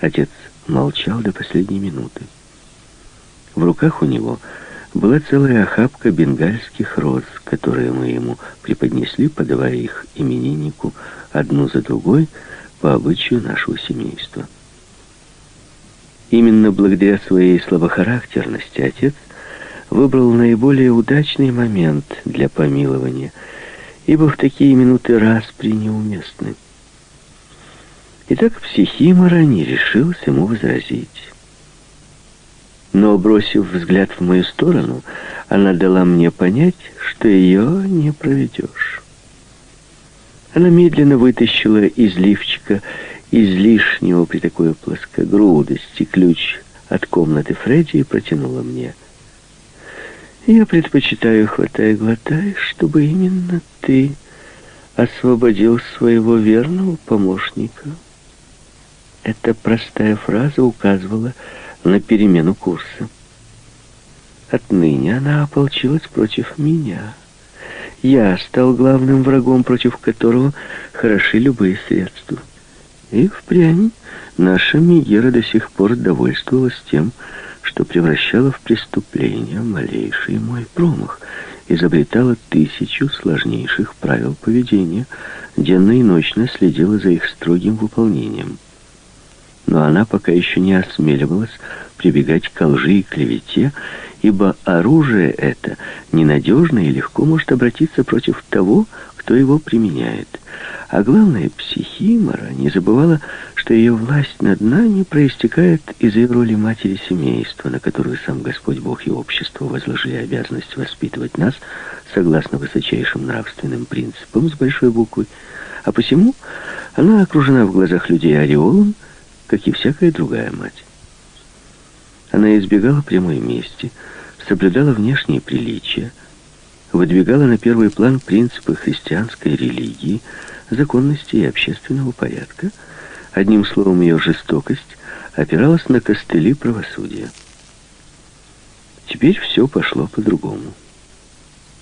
Отец молчал до последней минуты. В руках у него была целая охапка бенгальских роз, которые мы ему преподнесли, подавая их имениннику одну за другой по обычаю нашего семейства. Именно благодаря своей слабохарактерности отец выбрал наиболее удачный момент для помилования, ибо в такие минуты распри неуместны. Итак, психимора не решился ему возразить. Но, бросив взгляд в мою сторону, она дала мне понять, что ее не проведешь. Она медленно вытащила из лифчика излишнего при такой плоскогрудости ключ от комнаты Фредди и протянула мне. Я предпочитаю, хватай, глотай, чтобы именно ты освободил своего верного помощника. Эта простая фраза указывала на перемену курса. Отныне она ополчилась против меня. Я стал главным врагом, против которого хороши любые средства. И впрямь наша Мигера до сих пор довольствовалась тем, что превращала в преступление малейший мой промах, изобретала тысячу сложнейших правил поведения, денно и ночно следила за их строгим выполнением. Но она пока еще не осмеливалась прибегать к лжи и клевете, ибо оружие это ненадежно и легко может обратиться против того, кто его применяет. А главное, психимора не забывала, что ее власть над нами проистекает из ее роли матери семейства, на которую сам Господь Бог и общество возложили обязанность воспитывать нас согласно высочайшим нравственным принципам с большой буквы, а посему она окружена в глазах людей ореолом, как и всякая другая мать. Она избегала прямой мести, соблюдала внешние приличия, выдвигала на первый план принципы христианской религии, законности и общественного порядка. Одним словом, ее жестокость опиралась на костыли правосудия. Теперь все пошло по-другому.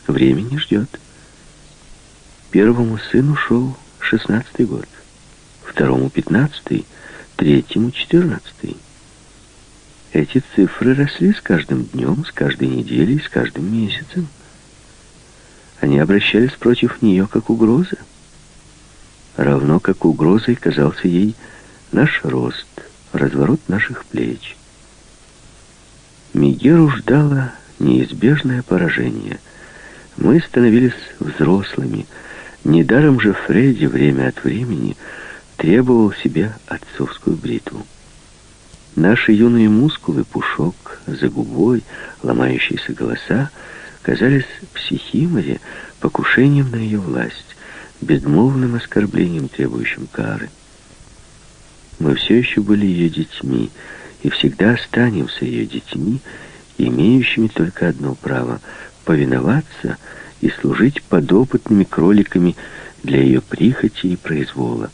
Время не ждет. Первому сыну шел шестнадцатый год, второму пятнадцатый, третьему четырнадцатый. Эти цифры росли с каждым днем, с каждой неделей, с каждым месяцем. Они обращались против нее как угроза. Равно как угрозой казался ей наш рост, разворот наших плеч. Мигеру ждало неизбежное поражение. Мы становились взрослыми. Недаром же Фредди время от времени требовал себе отцовскую бритву. Наши юные мускулы, пушок за губой, ломающиеся голоса — казались психиморе покушением на ее власть, безмолвным оскорблением, требующим кары. Мы все еще были ее детьми, и всегда останемся ее детьми, имеющими только одно право — повиноваться и служить подопытными кроликами для ее прихоти и произвола.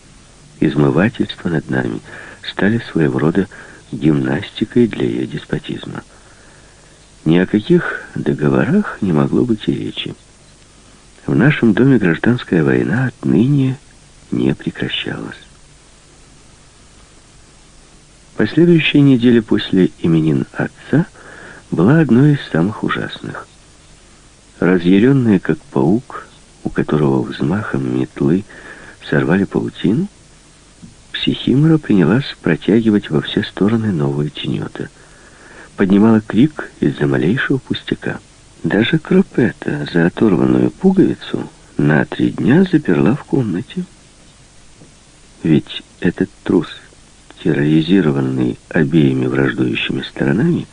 Измывательство над нами стали своего рода гимнастикой для ее деспотизма. Ни о каких договорах не могло быть и речи. В нашем доме гражданская война отныне не прекращалась. Последующая неделя после именин отца была одной из самых ужасных. Разъяренная, как паук, у которого взмахом метлы сорвали паутину, психимора принялась протягивать во все стороны новые тенета — поднимала крик из-за малейшего пустяка. Даже Кропета за оторванную пуговицу на три дня заперла в комнате. Ведь этот трус, терроризированный обеими враждующими сторонами,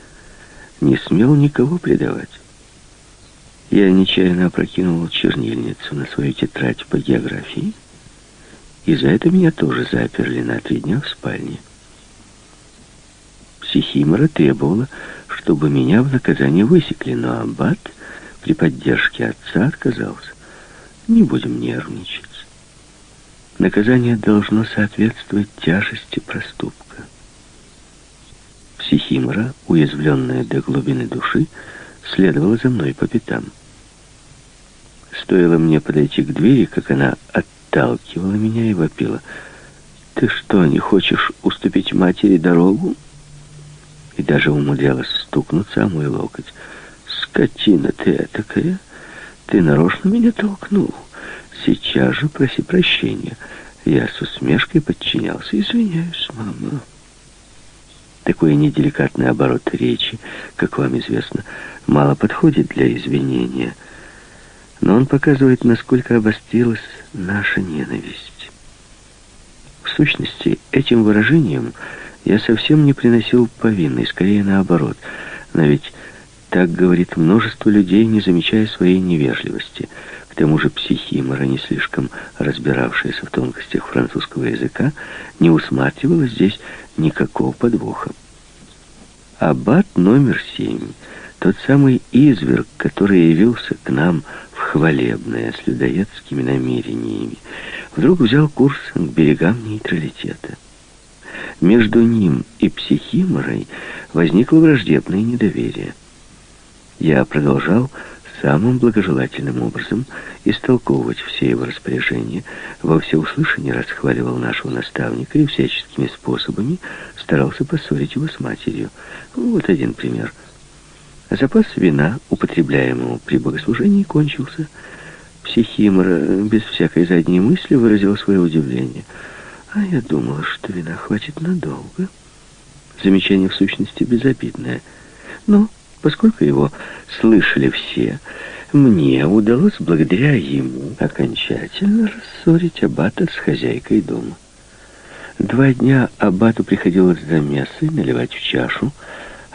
не смел никого предавать. Я нечаянно опрокинул чернильницу на свою тетрадь по географии, и за это меня тоже заперли на три дня в спальне. Психимора требовала, чтобы меня в наказание высекли, но Аббат при поддержке отца отказался. Не будем нервничать. Наказание должно соответствовать тяжести проступка. Психимора, уязвленная до глубины души, следовала за мной по пятам. Стоило мне подойти к двери, как она отталкивала меня и вопила. Ты что, не хочешь уступить матери дорогу? И даже умудрялась стукнуться о мой локоть. Скотина ты такая! Ты нарочно меня толкнул. Сейчас же проси прощения. Я с усмешкой подчинялся. Извиняюсь, мама. Такой неделикатный оборот речи, как вам известно, мало подходит для извинения. Но он показывает, насколько обострилась наша ненависть. В сущности, этим выражением я совсем не приносил повинной, скорее наоборот. Но ведь так говорит множество людей, не замечая своей невежливости – к тому же психимора, не слишком разбиравшаяся в тонкостях французского языка, не усматривала здесь никакого подвоха. Аббат номер семь, тот самый изверг, который явился к нам хвалебное с людоедскими намерениями, вдруг взял курс к берегам нейтралитета. Между ним и психиморой возникло враждебное недоверие. Я продолжал самым благожелательным образом истолковывать все его распоряжения, во всеуслышание расхваливал нашего наставника и всяческими способами старался поссорить его с матерью. Вот один пример. Запас вина, употребляемого при богослужении, кончился. Психимор без всякой задней мысли выразил свое удивление. А я думала, что вина хватит надолго. Замечание в сущности безобидное. Но Поскольку его слышали все, мне удалось благодаря ему окончательно рассорить Аббата с хозяйкой дома. Два дня Аббату приходилось за мясой наливать в чашу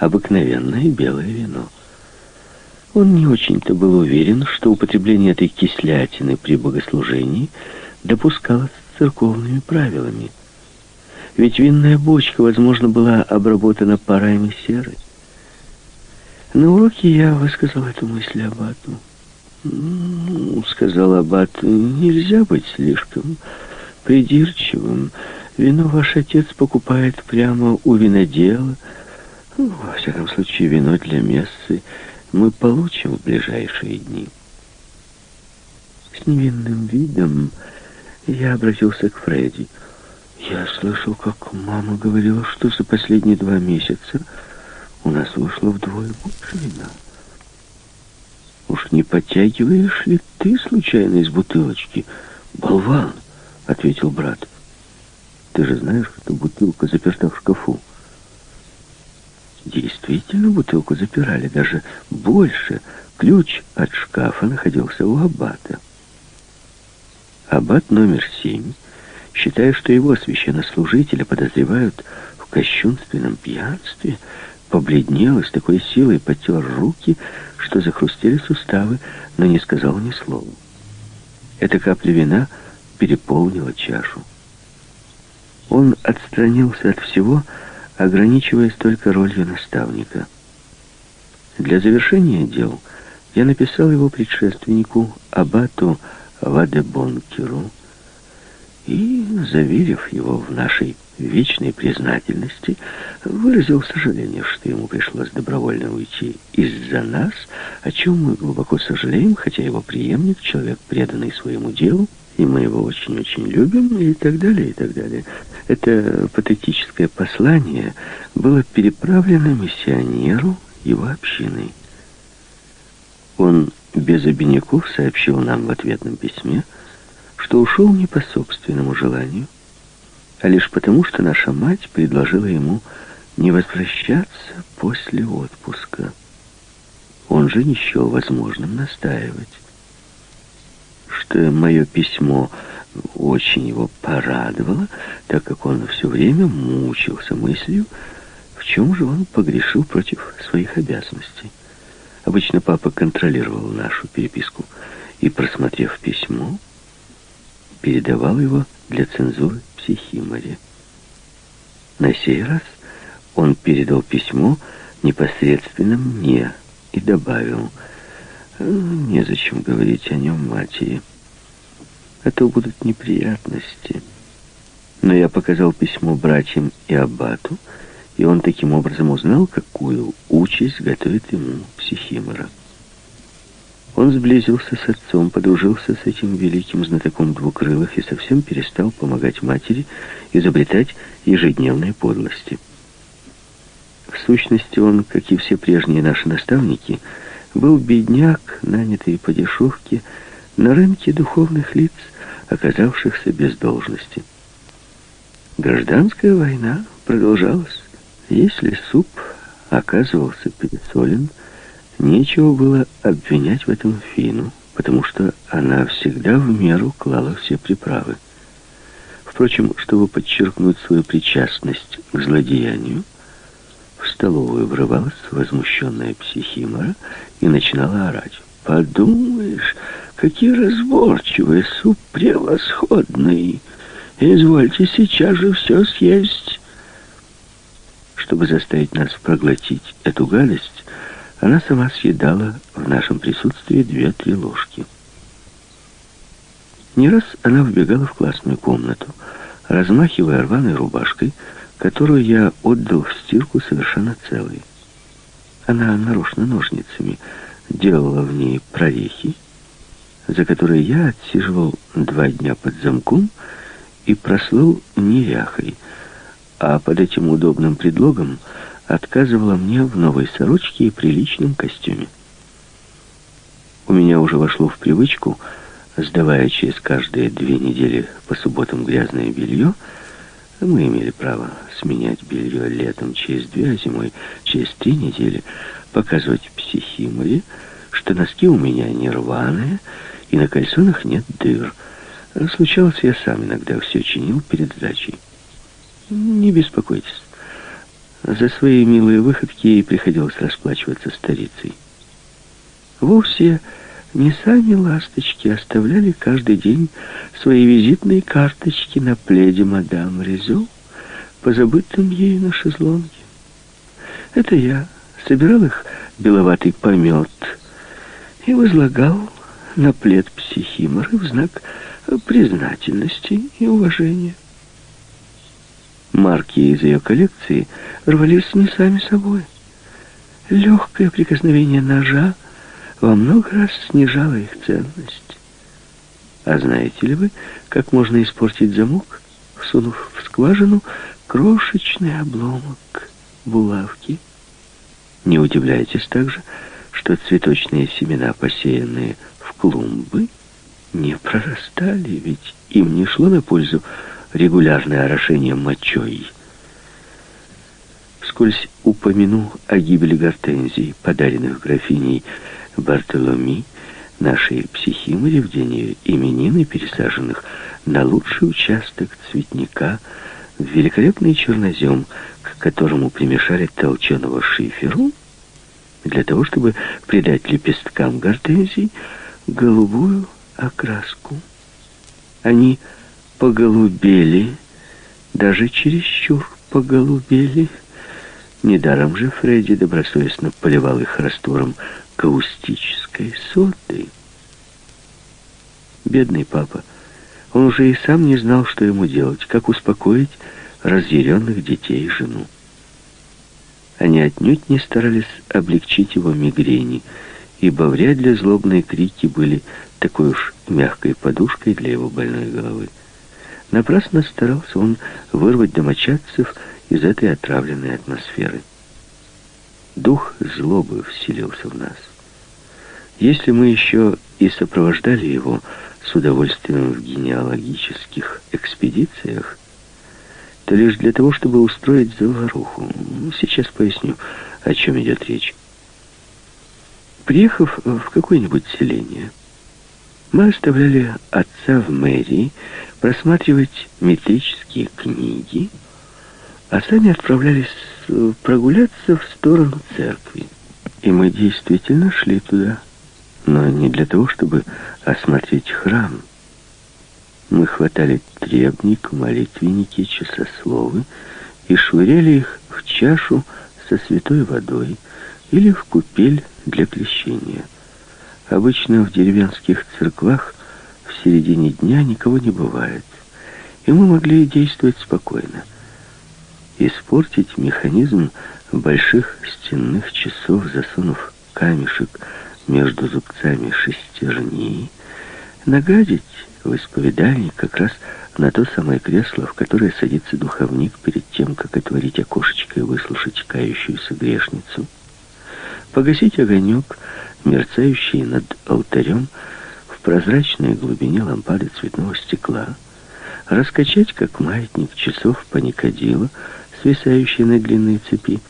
обыкновенное белое вино. Он не очень-то был уверен, что употребление этой кислятины при богослужении допускалось церковными правилами. Ведь винная бочка, возможно, была обработана парами серой. На уроке я высказал эту мысль Аббату. «Ну, — сказал Аббат, — нельзя быть слишком придирчивым. Вино ваш отец покупает прямо у винодела. Ну, во всяком случае, вино для мессы мы получим в ближайшие дни. С невинным видом я обратился к Фредди. Я слышал, как мама говорила, что за последние два месяца у нас вышло вдвое больше вина. Уж не подтягиваешь ли ты случайно из бутылочки? Болван, ответил брат. Ты же знаешь, что бутылка заперта в шкафу. Действительно, бутылку запирали, даже больше. Ключ от шкафа находился у аббата. Аббат номер семь, считая, что его священнослужителя подозревают в кощунственном пьянстве, побледнел и с такой силой потер руки, что захрустели суставы, но не сказал ни слова. Эта капля вина переполнила чашу. Он отстранился от всего, ограничиваясь только ролью наставника. Для завершения дел я написал его предшественнику Абату Вадебонкеру и, заверив его в нашей вечной признательности, выразил сожаление, что ему пришлось добровольно уйти из-за нас, о чем мы глубоко сожалеем, хотя его преемник, человек, преданный своему делу, и мы его очень-очень любим, и так далее, и так далее. Это патетическое послание было переправлено миссионеру его общиной. Он без обиняков сообщил нам в ответном письме, что ушел не по собственному желанию, а лишь потому, что наша мать предложила ему не возвращаться после отпуска. Он же не счел возможным настаивать. Что мое письмо очень его порадовало, так как он все время мучился мыслью, в чем же он погрешил против своих обязанностей. Обычно папа контролировал нашу переписку и, просмотрев письмо, передавал его для цензуры психиморе. На сей раз он передал письмо непосредственно мне и добавил, незачем говорить о нем матери, а то будут неприятности. Но я показал письмо братьям и аббату, и он таким образом узнал, какую участь готовит ему психимора. Он сблизился с отцом, подружился с этим великим знатоком двукрылых и совсем перестал помогать матери изобретать ежедневные подлости. В сущности, он, как и все прежние наши наставники, был бедняк, нанятый по дешевке, на рынке духовных лиц, оказавшихся без должности. Гражданская война продолжалась. Если суп оказывался пересолен, нечего было обвинять в этом Фину, потому что она всегда в меру клала все приправы. Впрочем, чтобы подчеркнуть свою причастность к злодеянию, в столовую врывалась возмущенная психимора и начинала орать. «Подумаешь, какие разборчивые, суп превосходный! Извольте сейчас же все съесть!» Чтобы заставить нас проглотить эту гадость, она сама съедала в нашем присутствии две-три ложки. Не раз она вбегала в классную комнату, размахивая рваной рубашкой, которую я отдал в стирку совершенно целой. Она нарочно ножницами делала в ней прорехи, за которые я отсиживал два дня под замком и прослыл неряхой, а под этим удобным предлогом отказывала мне в новой сорочке и приличном костюме. У меня уже вошло в привычку, сдавая через каждые две недели по субботам грязное белье, мы имели право сменять белье летом через две, а зимой через три недели, показывать психиморе, что носки у меня не рваные, и на кальсонах нет дыр. Случалось, я сам иногда все чинил перед сдачей. Не беспокойтесь. За свои милые выходки ей приходилось расплачиваться старицей. Вовсе не сами ласточки оставляли каждый день свои визитные карточки на пледе мадам Резо, позабытым ею на шезлонге. Это я собирал их беловатый помет и возлагал на плед психиморы в знак признательности и уважения. Марки из ее коллекции рвались не сами собой. Легкое прикосновение ножа во много раз снижало их ценность. А знаете ли вы, как можно испортить замок, всунув в скважину крошечный обломок булавки? Не удивляйтесь также, что цветочные семена, посеянные в клумбы, не прорастали, ведь им не шло на пользу регулярное орошение мочой. Вскользь упомяну о гибели гортензий, подаренных графиней Бартоломи, нашей психиморе в день именины, пересаженных на лучший участок цветника, в великолепный чернозем, к которому примешали толченого шиферу, для того, чтобы придать лепесткам гортензий голубую окраску. Они поголубели, даже чересчур поголубели. Недаром же Фредди добросовестно поливал их раствором каустической соды. Бедный папа, он уже и сам не знал, что ему делать, как успокоить разъяренных детей и жену. Они отнюдь не старались облегчить его мигрени, ибо вряд ли злобные крики были такой уж мягкой подушкой для его больной головы. Напрасно старался он вырвать домочадцев из этой отравленной атмосферы. Дух злобы вселился в нас. Если мы еще и сопровождали его с удовольствием в генеалогических экспедициях, то лишь для того, чтобы устроить заваруху. Сейчас поясню, о чем идет речь. Приехав в какое-нибудь селение, мы оставляли отца в мэрии просматривать метрические книги, а сами отправлялись прогуляться в сторону церкви. И мы действительно шли туда, но не для того, чтобы осмотреть храм. Мы хватали требник, молитвенники, часословы и швыряли их в чашу со святой водой или в купель для крещения. Обычно в деревенских церквах в середине дня никого не бывает, и мы могли действовать спокойно. Испортить механизм больших стенных часов, засунув камешек между зубцами шестерни, нагадить в исповедальник как раз на то самое кресло, в которое садится духовник перед тем, как отворить окошечко и выслушать кающуюся грешницу. Погасить огонек, мерцающий над алтарем в прозрачной глубине лампады цветного стекла, раскачать, как маятник часов паникодила, свисающие на длинной цепи,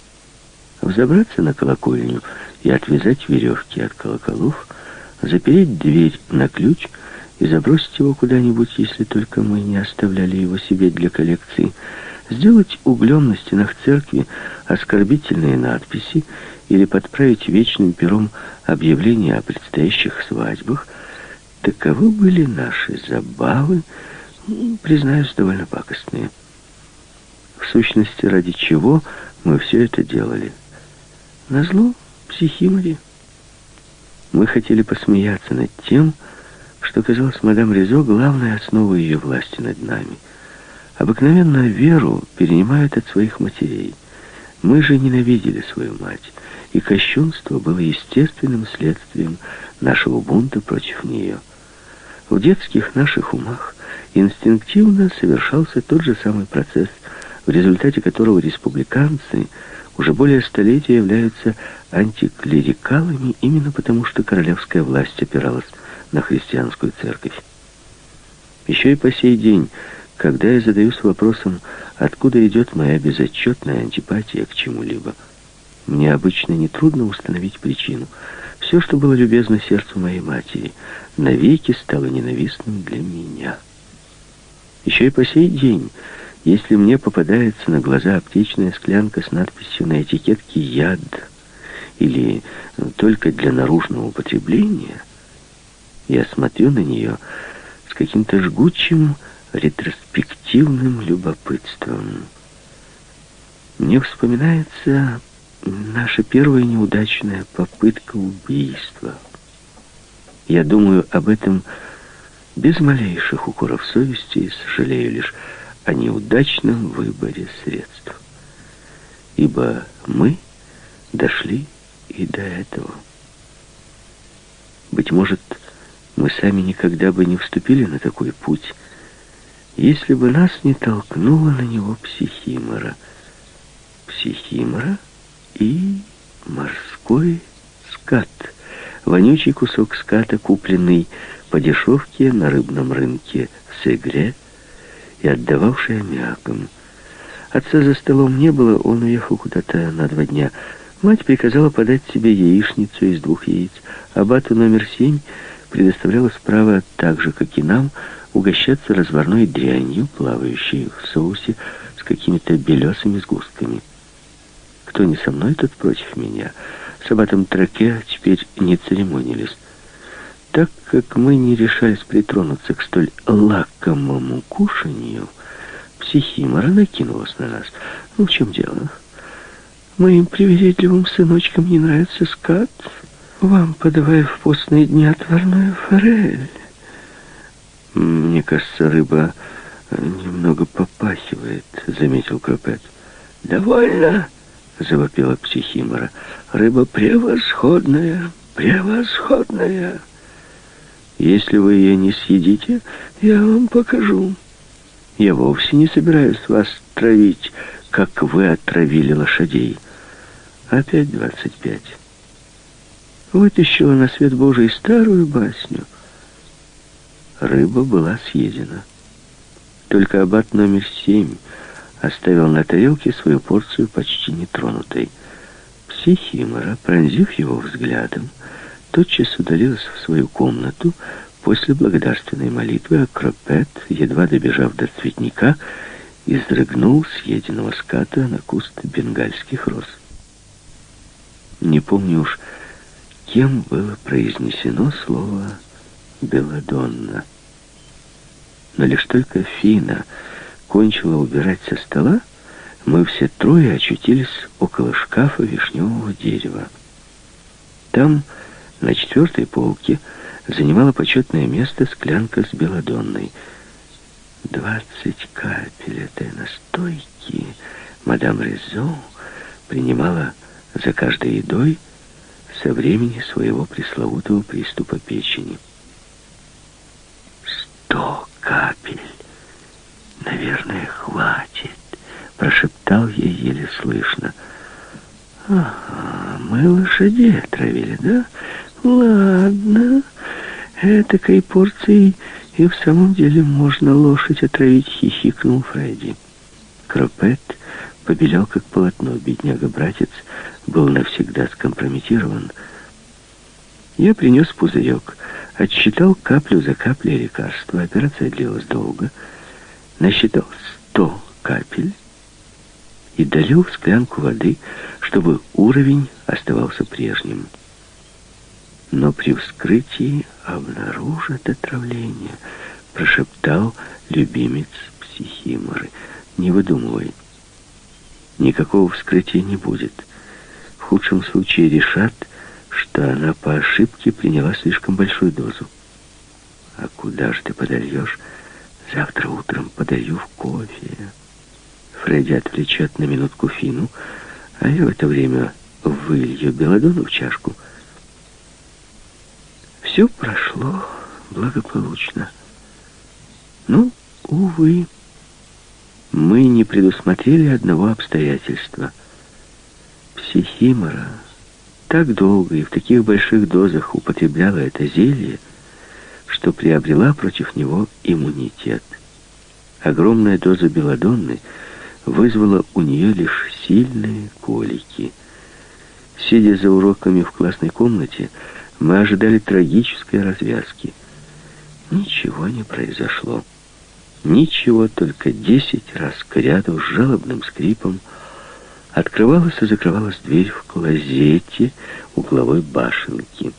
взобраться на колокольню и отвязать веревки от колоколов, запереть дверь на ключ и забросить его куда-нибудь, если только мы не оставляли его себе для коллекции, сделать углем на стенах церкви оскорбительные надписи или подправить вечным пером объявления о предстоящих свадьбах, таковы были наши забавы, признаюсь, довольно пакостные. В сущности, ради чего мы все это делали? Назло психиморе. Мы хотели посмеяться над тем, что казалось мадам Ризо главной основой ее власти над нами. Обыкновенно веру перенимают от своих матерей. Мы же ненавидели свою мать, и кощунство было естественным следствием нашего бунта против нее. В детских наших умах инстинктивно совершался тот же самый процесс, в результате которого республиканцы уже более столетия являются антиклерикалами именно потому, что королевская власть опиралась на христианскую церковь. Еще и по сей день, когда я задаюсь вопросом, откуда идет моя безотчетная антипатия к чему-либо, мне обычно нетрудно установить причину. Все, что было любезно сердцу моей матери, навеки стало ненавистным для меня. Еще и по сей день, если мне попадается на глаза аптечная склянка с надписью на этикетке «Яд» или «Только для наружного употребления», я смотрю на нее с каким-то жгучим ретроспективным любопытством. Мне вспоминается наша первая неудачная попытка убийства. Я думаю об этом без малейших укоров совести и сожалею лишь о неудачном выборе средств. Ибо мы дошли и до этого. Быть может, мы сами никогда бы не вступили на такой путь, если бы нас не толкнула на него психимора. Психимора и морской скат. Вонючий кусок ската, купленный по дешевке на рыбном рынке в Сегре, и отдававший аммиаком. Отца за столом не было, он уехал куда-то на два дня. Мать приказала подать себе яичницу из двух яиц, а бату номер семь предоставлялось право, так же, как и нам, угощаться разварной дрянью, плавающей в соусе с какими-то белесыми сгустками. Кто не со мной, тот против меня. С аббатом Траке теперь не церемонились. Так как мы не решались притронуться к столь лакомому кушанию, психимора накинулась на нас. Ну, в чем дело? Моим привередливым сыночкам не нравится скат. Вам подавая в постные дни отварную форель. Мне кажется, рыба немного попахивает, заметил Кропет. Довольно, завопила психимора. Рыба превосходная, превосходная. Если вы ее не съедите, я вам покажу. Я вовсе не собираюсь вас травить, как вы отравили лошадей. Опять двадцать пять. Вытащила на свет Божий старую басню. Рыба была съедена. Только аббат номер семь оставил на тарелке свою порцию почти нетронутой. Психимора, пронзив его взглядом, тотчас удалилась в свою комнату после благодарственной молитвы, а Кропет, едва добежав до цветника, изрыгнул съеденного ската на куст бенгальских роз. Не помню уж, кем было произнесено слово «белладонна». Но лишь только Фина кончила убирать со стола, мы все трое очутились около шкафа вишневого дерева. Там на четвертой полке занимала почетное место склянка с белодонной. Двадцать капель этой настойки мадам Резо принимала за каждой едой со времени своего пресловутого приступа печени. «Сто капель! Наверное, хватит!» — прошептал ей еле слышно. «Ага, мы лошадей отравили, да? Ладно, этакой порцией и в самом деле можно лошадь отравить», — хихикнул Фредди. Кропет побелел, как полотно. Бедняга-братец был навсегда скомпрометирован. Я принес пузырек, отсчитал каплю за каплей лекарства. Операция длилась долго. Насчитал сто капель и долил склянку воды, чтобы уровень оставался прежним. Но при вскрытии обнаружат отравление, прошептал любимец психиморы. Не выдумывай. Никакого вскрытия не будет. В худшем случае решат, что она по ошибке приняла слишком большую дозу. А куда же ты подольешь? Завтра утром подаю в кофе. Фредди отвлечет на минутку Фину, а я в это время вылью белодону в чашку. Все прошло благополучно. Ну, увы, мы не предусмотрели одного обстоятельства. Психимора так долго и в таких больших дозах употребляла это зелье, что приобрела против него иммунитет. Огромная доза белодонны вызвала у нее лишь сильные колики. Сидя за уроками в классной комнате, мы ожидали трагической развязки. Ничего не произошло. Ничего, только десять раз к ряду с жалобным скрипом открывалась и закрывалась дверь в клозете угловой башенки.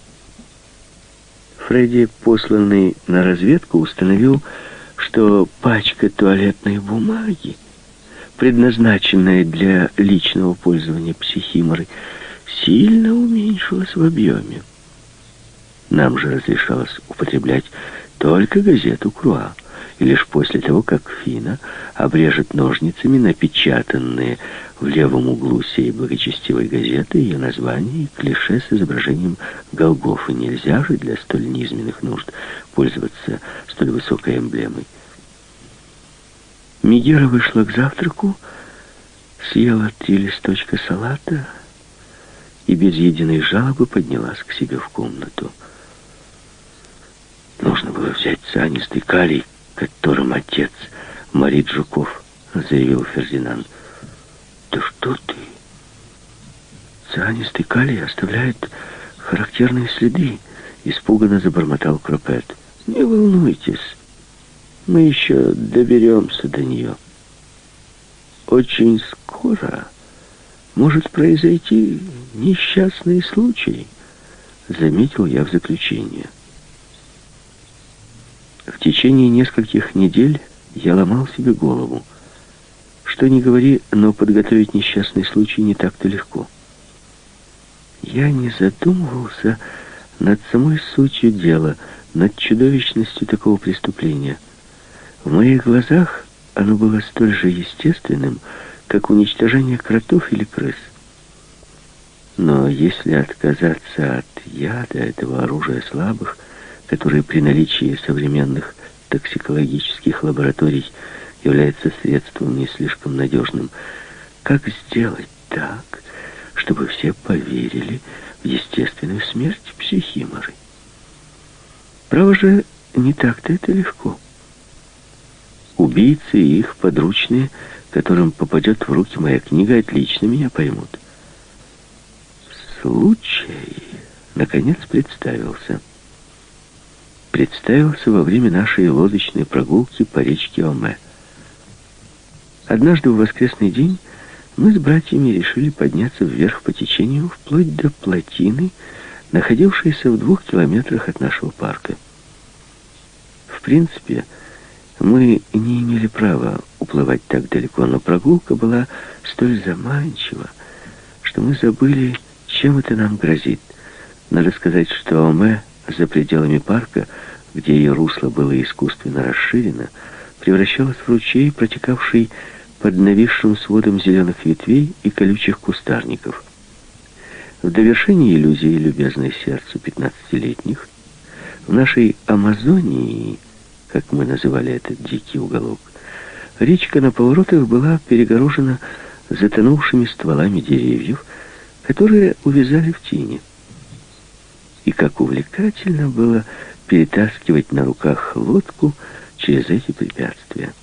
Фредди, посланный на разведку, установил, что пачка туалетной бумаги, предназначенная для личного пользования психиморы, сильно уменьшилась в объеме. Нам же разрешалось употреблять только газету «Круа» и лишь после того, как Фина обрежет ножницами напечатанные в левом углу сей благочестивой газеты ее название и клише с изображением Голгофы. Нельзя же для столь низменных нужд пользоваться столь высокой эмблемой. Мигера вышла к завтраку, съела три листочка салата и без единой жалобы поднялась к себе в комнату. Нужно было взять цианистый калий, которым отец морит жуков, заявил Фердинанд. Да что ты? Цианистый калий оставляет характерные следы, испуганно забормотал Кропет. Не волнуйтесь, мы еще доберемся до нее. Очень скоро может произойти несчастный случай, заметил я в заключение. В течение нескольких недель я ломал себе голову. Что ни говори, но подготовить несчастный случай не так-то легко. Я не задумывался над самой сутью дела, над чудовищностью такого преступления. В моих глазах оно было столь же естественным, как уничтожение кротов или крыс. Но если отказаться от яда, этого оружия слабых, который при наличии современных токсикологических лабораторий является средством не слишком надежным. Как сделать так, чтобы все поверили в естественную смерть психиморы? Право же, не так-то это легко. Убийцы и их подручные, которым попадет в руки моя книга, отлично меня поймут. Случай, наконец, представился представился во время нашей лодочной прогулки по речке Оме. Однажды в воскресный день мы с братьями решили подняться вверх по течению вплоть до плотины, находившейся в двух километрах от нашего парка. В принципе, мы не имели права уплывать так далеко, но прогулка была столь заманчива, что мы забыли, чем это нам грозит. Надо сказать, что Оме за пределами парка, где ее русло было искусственно расширено, превращалось в ручей, протекавший под нависшим сводом зеленых ветвей и колючих кустарников. В довершении иллюзии любезной сердцу пятнадцатилетних в нашей Амазонии, как мы называли этот дикий уголок, речка на поворотах была перегорожена затонувшими стволами деревьев, которые увязали в тени. И как увлекательно было перетаскивать на руках лодку через эти препятствия.